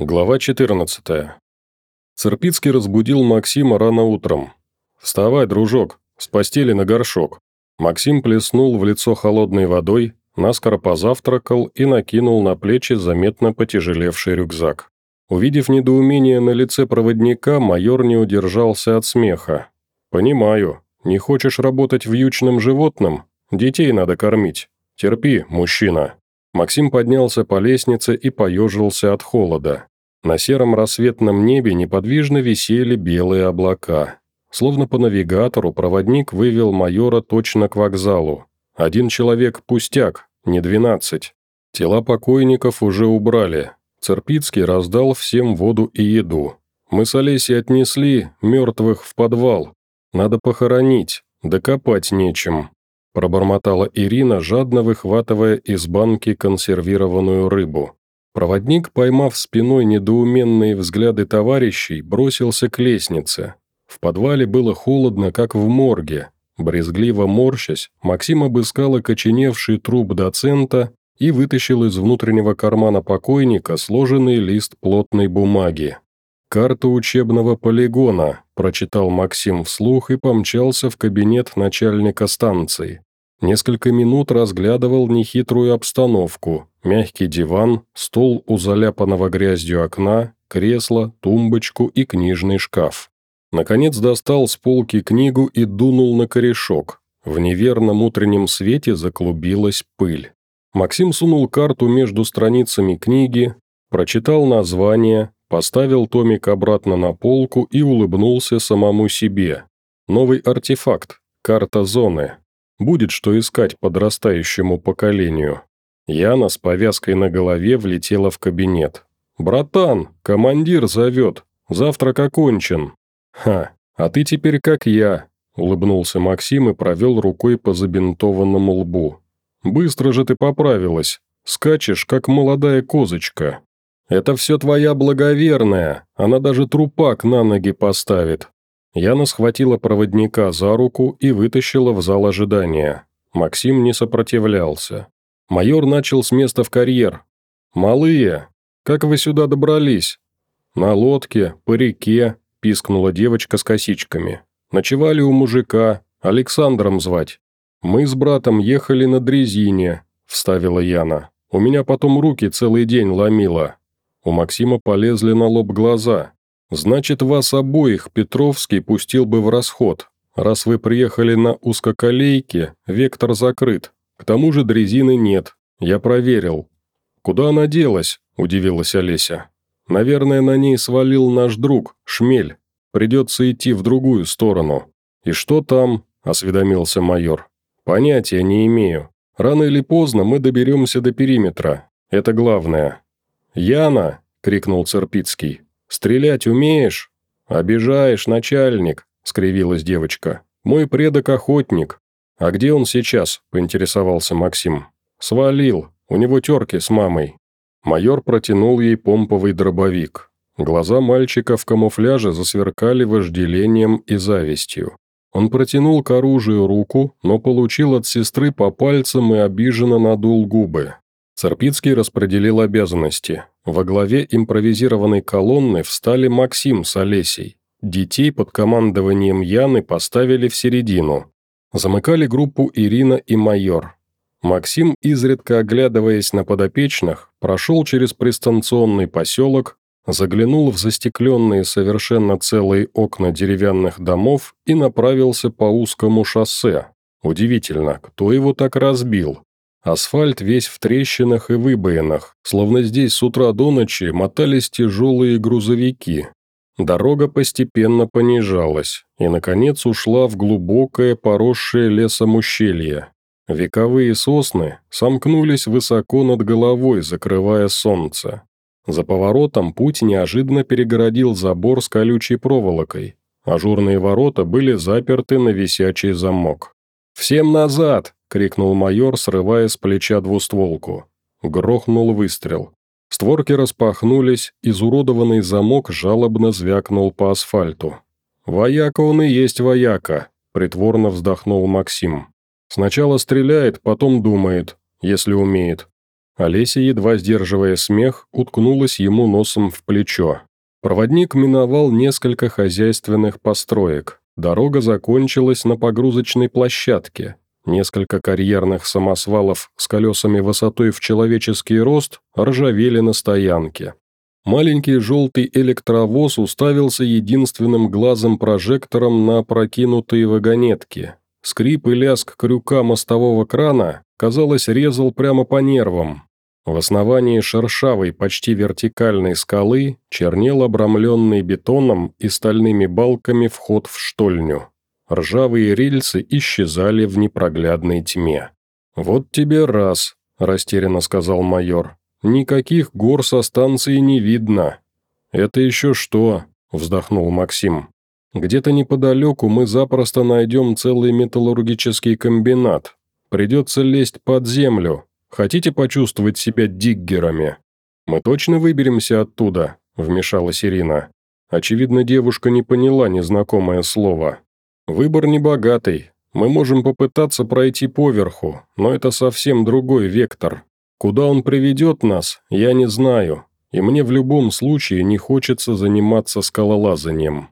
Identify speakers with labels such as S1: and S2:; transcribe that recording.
S1: Глава 14. Церпицкий разбудил Максима рано утром. «Вставай, дружок, с постели на горшок». Максим плеснул в лицо холодной водой, наскоро позавтракал и накинул на плечи заметно потяжелевший рюкзак. Увидев недоумение на лице проводника, майор не удержался от смеха. «Понимаю. Не хочешь работать вьючным животным? Детей надо кормить. Терпи, мужчина». Максим поднялся по лестнице и поежился от холода. На сером рассветном небе неподвижно висели белые облака. Словно по навигатору проводник вывел майора точно к вокзалу. Один человек – пустяк, не двенадцать. Тела покойников уже убрали. Церпицкий раздал всем воду и еду. Мы с Олесей отнесли мертвых в подвал. Надо похоронить, докопать нечем пробормотала Ирина, жадно выхватывая из банки консервированную рыбу. Проводник, поймав спиной недоуменные взгляды товарищей, бросился к лестнице. В подвале было холодно, как в морге. Брезгливо морщась, Максим обыскал окоченевший труп доцента и вытащил из внутреннего кармана покойника сложенный лист плотной бумаги. «Карта учебного полигона», – прочитал Максим вслух и помчался в кабинет начальника станции. Несколько минут разглядывал нехитрую обстановку. Мягкий диван, стол у заляпанного грязью окна, кресло, тумбочку и книжный шкаф. Наконец достал с полки книгу и дунул на корешок. В неверном утреннем свете заклубилась пыль. Максим сунул карту между страницами книги, прочитал название, поставил томик обратно на полку и улыбнулся самому себе. Новый артефакт – карта зоны. Будет что искать подрастающему поколению. Яна с повязкой на голове влетела в кабинет. «Братан, командир зовет. Завтрак окончен». «Ха, а ты теперь как я», – улыбнулся Максим и провел рукой по забинтованному лбу. «Быстро же ты поправилась. Скачешь, как молодая козочка. Это все твоя благоверная, она даже трупак на ноги поставит. Яна схватила проводника за руку и вытащила в зал ожидания. Максим не сопротивлялся. Майор начал с места в карьер. «Малые, как вы сюда добрались?» «На лодке, по реке», – пискнула девочка с косичками. «Ночевали у мужика, Александром звать. Мы с братом ехали на дрезине», – вставила Яна. «У меня потом руки целый день ломило». У Максима полезли на лоб глаза. Значит, вас обоих Петровский пустил бы в расход. Раз вы приехали на узкоколейке, вектор закрыт. К тому же дрезины нет. Я проверил. Куда она делась? Удивилась Олеся. Наверное, на ней свалил наш друг, Шмель. Придется идти в другую сторону. И что там? Осведомился майор. Понятия не имею. Рано или поздно мы доберемся до периметра. Это главное. «Яна!» – крикнул Церпицкий. «Стрелять умеешь?» «Обижаешь, начальник», — скривилась девочка. «Мой предок охотник». «А где он сейчас?» — поинтересовался Максим. «Свалил. У него терки с мамой». Майор протянул ей помповый дробовик. Глаза мальчика в камуфляже засверкали вожделением и завистью. Он протянул к оружию руку, но получил от сестры по пальцам и обиженно надул губы. Царпицкий распределил обязанности. Во главе импровизированной колонны встали Максим с Олесей. Детей под командованием Яны поставили в середину. Замыкали группу Ирина и майор. Максим, изредка оглядываясь на подопечных, прошел через пристанционный поселок, заглянул в застекленные совершенно целые окна деревянных домов и направился по узкому шоссе. Удивительно, кто его так разбил? Асфальт весь в трещинах и выбоинах, словно здесь с утра до ночи мотались тяжелые грузовики. Дорога постепенно понижалась и, наконец, ушла в глубокое поросшее лесом ущелье. Вековые сосны сомкнулись высоко над головой, закрывая солнце. За поворотом путь неожиданно перегородил забор с колючей проволокой. Ажурные ворота были заперты на висячий замок. «Всем назад!» — крикнул майор, срывая с плеча двустволку. Грохнул выстрел. Створки распахнулись, изуродованный замок жалобно звякнул по асфальту. «Вояка он и есть вояка», — притворно вздохнул Максим. «Сначала стреляет, потом думает, если умеет. Олеся, едва сдерживая смех, уткнулась ему носом в плечо. Проводник миновал несколько хозяйственных построек. Дорога закончилась на погрузочной площадке. Несколько карьерных самосвалов с колесами высотой в человеческий рост ржавели на стоянке. Маленький желтый электровоз уставился единственным глазом-прожектором на прокинутые вагонетки. Скрип и лязг крюка мостового крана, казалось, резал прямо по нервам. В основании шершавой, почти вертикальной скалы чернел обрамленный бетоном и стальными балками вход в штольню. Ржавые рельсы исчезали в непроглядной тьме. «Вот тебе раз», – растерянно сказал майор. «Никаких гор со станции не видно». «Это еще что?» – вздохнул Максим. «Где-то неподалеку мы запросто найдем целый металлургический комбинат. Придется лезть под землю, Хотите почувствовать себя диггерами? Мы точно выберемся оттуда?» – вмешалась Ирина. Очевидно, девушка не поняла незнакомое слово. «Выбор небогатый. Мы можем попытаться пройти поверху, но это совсем другой вектор. Куда он приведет нас, я не знаю, и мне в любом случае не хочется заниматься скалолазанием».